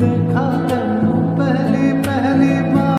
देखा